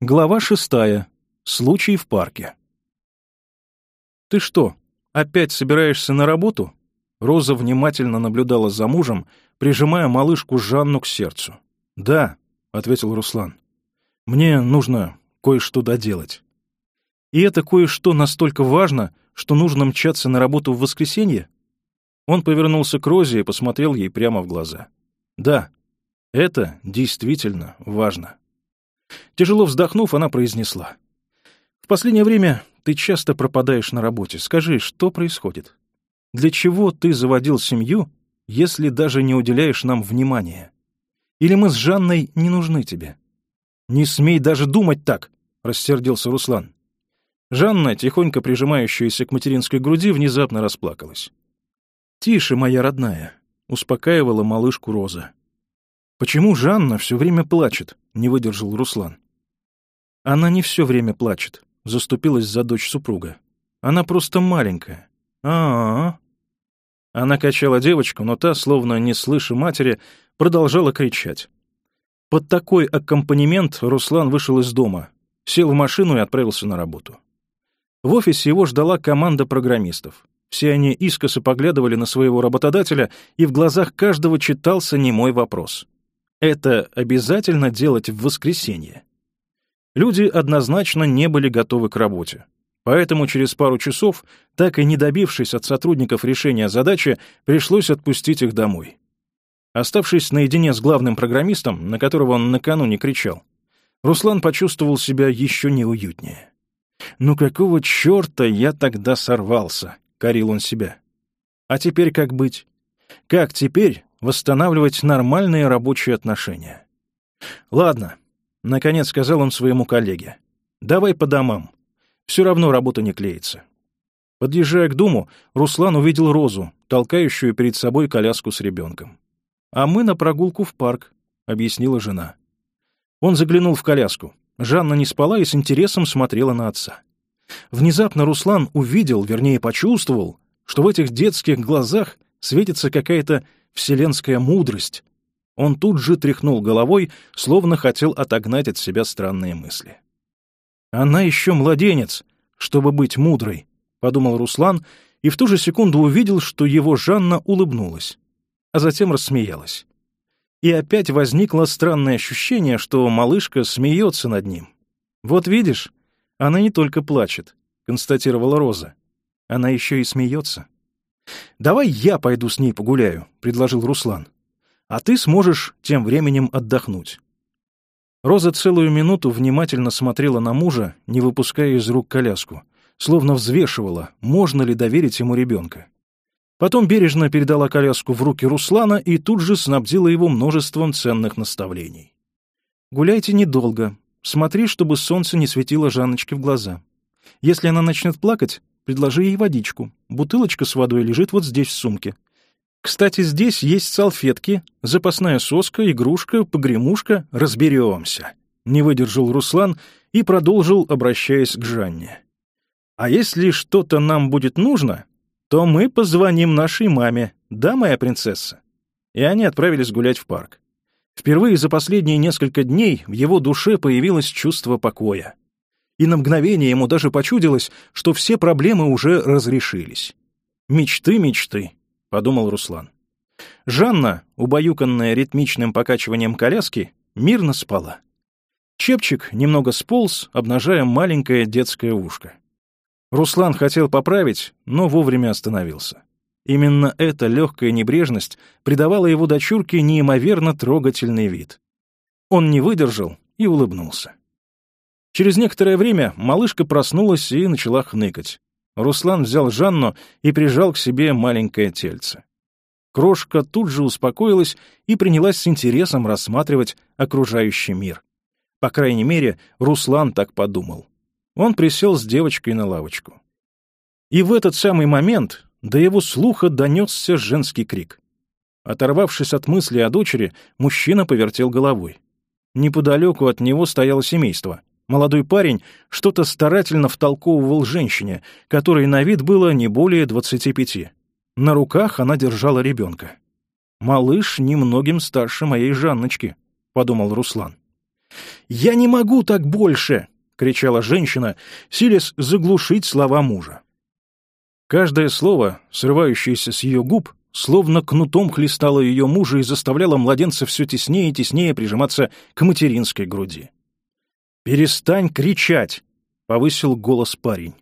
Глава шестая. Случай в парке. «Ты что, опять собираешься на работу?» Роза внимательно наблюдала за мужем, прижимая малышку Жанну к сердцу. «Да», — ответил Руслан. «Мне нужно кое-что доделать». «И это кое-что настолько важно, что нужно мчаться на работу в воскресенье?» Он повернулся к Розе и посмотрел ей прямо в глаза. «Да, это действительно важно». Тяжело вздохнув, она произнесла. «В последнее время ты часто пропадаешь на работе. Скажи, что происходит? Для чего ты заводил семью, если даже не уделяешь нам внимания? Или мы с Жанной не нужны тебе?» «Не смей даже думать так!» — рассердился Руслан. Жанна, тихонько прижимающаяся к материнской груди, внезапно расплакалась. «Тише, моя родная», — успокаивала малышку Роза. «Почему Жанна все время плачет?» не выдержал Руслан. Она не все время плачет, заступилась за дочь супруга. Она просто маленькая. А, -а, -а. Она качала девочку, но та, словно не слыша матери, продолжала кричать. Под такой аккомпанемент Руслан вышел из дома, сел в машину и отправился на работу. В офисе его ждала команда программистов. Все они искосы поглядывали на своего работодателя, и в глазах каждого читался немой вопрос. Это обязательно делать в воскресенье? Люди однозначно не были готовы к работе. Поэтому через пару часов, так и не добившись от сотрудников решения задачи, пришлось отпустить их домой. Оставшись наедине с главным программистом, на которого он накануне кричал, Руслан почувствовал себя еще неуютнее. «Ну какого черта я тогда сорвался?» — корил он себя. «А теперь как быть? Как теперь восстанавливать нормальные рабочие отношения. «Ладно», — наконец сказал он своему коллеге, — «давай по домам. Все равно работа не клеится». Подъезжая к дому, Руслан увидел Розу, толкающую перед собой коляску с ребенком. «А мы на прогулку в парк», — объяснила жена. Он заглянул в коляску. Жанна не спала и с интересом смотрела на отца. Внезапно Руслан увидел, вернее почувствовал, что в этих детских глазах светится какая-то вселенская мудрость. Он тут же тряхнул головой, словно хотел отогнать от себя странные мысли. «Она еще младенец, чтобы быть мудрой», — подумал Руслан, и в ту же секунду увидел, что его Жанна улыбнулась, а затем рассмеялась. И опять возникло странное ощущение, что малышка смеется над ним. «Вот видишь, она не только плачет», — констатировала Роза. «Она еще и смеется». «Давай я пойду с ней погуляю», — предложил Руслан. «А ты сможешь тем временем отдохнуть». Роза целую минуту внимательно смотрела на мужа, не выпуская из рук коляску, словно взвешивала, можно ли доверить ему ребенка. Потом бережно передала коляску в руки Руслана и тут же снабдила его множеством ценных наставлений. «Гуляйте недолго. Смотри, чтобы солнце не светило Жанночке в глаза. Если она начнет плакать, Предложи ей водичку. Бутылочка с водой лежит вот здесь в сумке. Кстати, здесь есть салфетки, запасная соска, игрушка, погремушка. Разберемся. Не выдержал Руслан и продолжил, обращаясь к Жанне. А если что-то нам будет нужно, то мы позвоним нашей маме, да, моя принцесса? И они отправились гулять в парк. Впервые за последние несколько дней в его душе появилось чувство покоя и на мгновение ему даже почудилось, что все проблемы уже разрешились. «Мечты, мечты», — подумал Руслан. Жанна, убаюканная ритмичным покачиванием коляски, мирно спала. Чепчик немного сполз, обнажая маленькое детское ушко. Руслан хотел поправить, но вовремя остановился. Именно эта легкая небрежность придавала его дочурке неимоверно трогательный вид. Он не выдержал и улыбнулся. Через некоторое время малышка проснулась и начала хныкать. Руслан взял Жанну и прижал к себе маленькое тельце. Крошка тут же успокоилась и принялась с интересом рассматривать окружающий мир. По крайней мере, Руслан так подумал. Он присел с девочкой на лавочку. И в этот самый момент до его слуха донесся женский крик. Оторвавшись от мысли о дочери, мужчина повертел головой. Неподалеку от него стояло семейство. Молодой парень что-то старательно втолковывал женщине, которой на вид было не более двадцати пяти. На руках она держала ребенка. «Малыш немногим старше моей Жанночки», — подумал Руслан. «Я не могу так больше!» — кричала женщина, силясь заглушить слова мужа. Каждое слово, срывающееся с ее губ, словно кнутом хлестало ее мужа и заставляло младенца все теснее и теснее прижиматься к материнской груди. «Перестань кричать!» — повысил голос парень.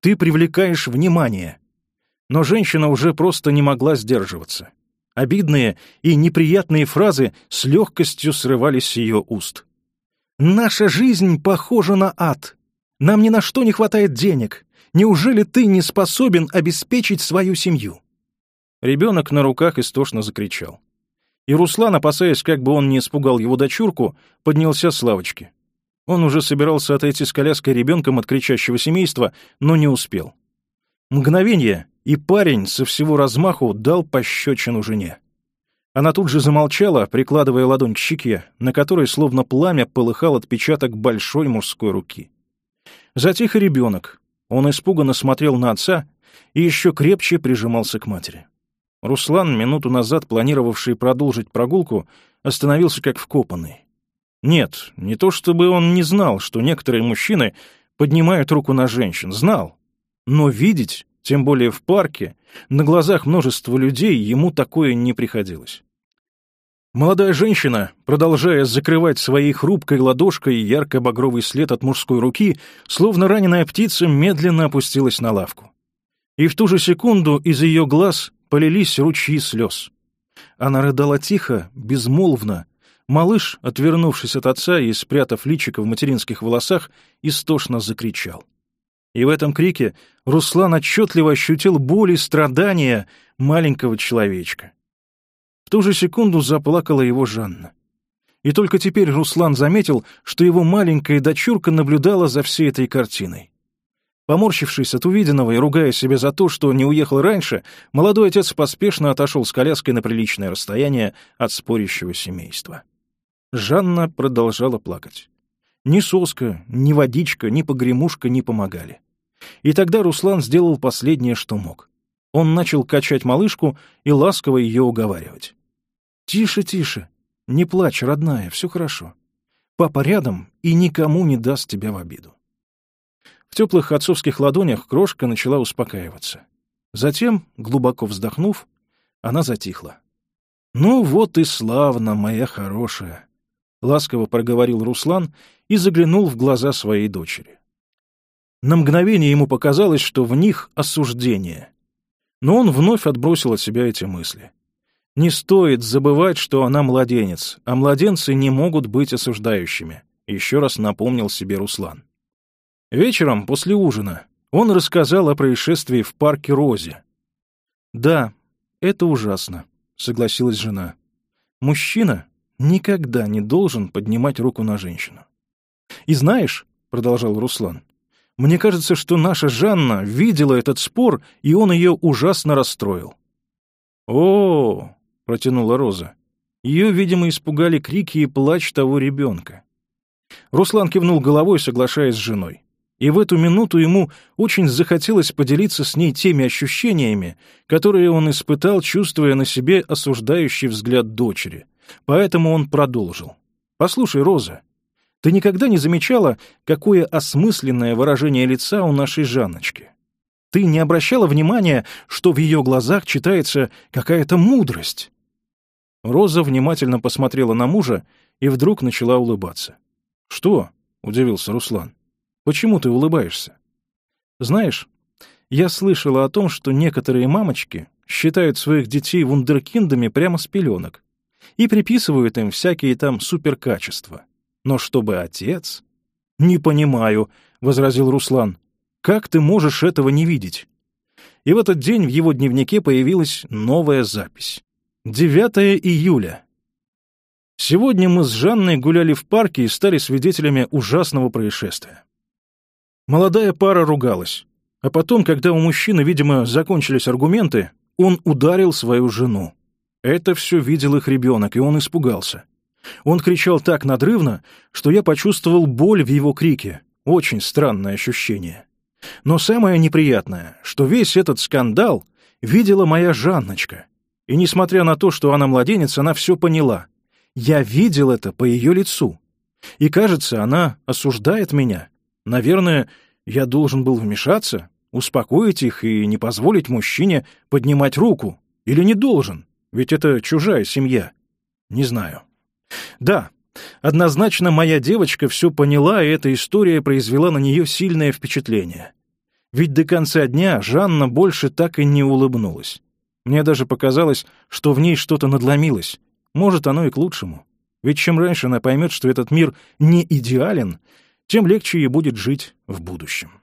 «Ты привлекаешь внимание!» Но женщина уже просто не могла сдерживаться. Обидные и неприятные фразы с легкостью срывались с ее уст. «Наша жизнь похожа на ад. Нам ни на что не хватает денег. Неужели ты не способен обеспечить свою семью?» Ребенок на руках истошно закричал. И Руслан, опасаясь, как бы он не испугал его дочурку, поднялся с лавочки. Он уже собирался отойти с коляской ребенком от кричащего семейства, но не успел. Мгновение, и парень со всего размаху дал пощечину жене. Она тут же замолчала, прикладывая ладонь к щеке, на которой словно пламя полыхал отпечаток большой мужской руки. Затих и ребенок. Он испуганно смотрел на отца и еще крепче прижимался к матери. Руслан, минуту назад планировавший продолжить прогулку, остановился как вкопанный. Нет, не то чтобы он не знал, что некоторые мужчины поднимают руку на женщин, знал. Но видеть, тем более в парке, на глазах множества людей ему такое не приходилось. Молодая женщина, продолжая закрывать своей хрупкой ладошкой ярко-багровый след от мужской руки, словно раненая птица медленно опустилась на лавку. И в ту же секунду из ее глаз полились ручьи слез. Она рыдала тихо, безмолвно, Малыш, отвернувшись от отца и спрятав личико в материнских волосах, истошно закричал. И в этом крике Руслан отчетливо ощутил боль и страдания маленького человечка. В ту же секунду заплакала его Жанна. И только теперь Руслан заметил, что его маленькая дочурка наблюдала за всей этой картиной. Поморщившись от увиденного и ругая себя за то, что не уехал раньше, молодой отец поспешно отошел с коляской на приличное расстояние от спорящего семейства. Жанна продолжала плакать. Ни соска, ни водичка, ни погремушка не помогали. И тогда Руслан сделал последнее, что мог. Он начал качать малышку и ласково ее уговаривать. «Тише, тише. Не плачь, родная, все хорошо. Папа рядом и никому не даст тебя в обиду». В теплых отцовских ладонях крошка начала успокаиваться. Затем, глубоко вздохнув, она затихла. «Ну вот и славно, моя хорошая!» — ласково проговорил Руслан и заглянул в глаза своей дочери. На мгновение ему показалось, что в них осуждение. Но он вновь отбросил от себя эти мысли. Не стоит забывать, что она младенец, а младенцы не могут быть осуждающими, еще раз напомнил себе Руслан. Вечером, после ужина, он рассказал о происшествии в парке Розе. «Да, это ужасно», — согласилась жена. «Мужчина, никогда не должен поднимать руку на женщину. «И знаешь», — продолжал Руслан, — «мне кажется, что наша Жанна видела этот спор, и он ее ужасно расстроил». «О-о-о!» — протянула Роза. Ее, видимо, испугали крики и плач того ребенка. Руслан кивнул головой, соглашаясь с женой. И в эту минуту ему очень захотелось поделиться с ней теми ощущениями, которые он испытал, чувствуя на себе осуждающий взгляд дочери — Поэтому он продолжил. «Послушай, Роза, ты никогда не замечала, какое осмысленное выражение лица у нашей Жанночки? Ты не обращала внимания, что в ее глазах читается какая-то мудрость?» Роза внимательно посмотрела на мужа и вдруг начала улыбаться. «Что?» — удивился Руслан. «Почему ты улыбаешься?» «Знаешь, я слышала о том, что некоторые мамочки считают своих детей вундеркиндами прямо с пеленок и приписывают им всякие там суперкачества. Но чтобы отец... «Не понимаю», — возразил Руслан. «Как ты можешь этого не видеть?» И в этот день в его дневнике появилась новая запись. 9 июля. Сегодня мы с Жанной гуляли в парке и стали свидетелями ужасного происшествия. Молодая пара ругалась, а потом, когда у мужчины, видимо, закончились аргументы, он ударил свою жену. Это все видел их ребенок, и он испугался. Он кричал так надрывно, что я почувствовал боль в его крике. Очень странное ощущение. Но самое неприятное, что весь этот скандал видела моя Жанночка. И несмотря на то, что она младенец, она все поняла. Я видел это по ее лицу. И, кажется, она осуждает меня. Наверное, я должен был вмешаться, успокоить их и не позволить мужчине поднимать руку. Или не должен? Ведь это чужая семья. Не знаю. Да, однозначно моя девочка все поняла, и эта история произвела на нее сильное впечатление. Ведь до конца дня Жанна больше так и не улыбнулась. Мне даже показалось, что в ней что-то надломилось. Может, оно и к лучшему. Ведь чем раньше она поймет, что этот мир не идеален, тем легче ей будет жить в будущем.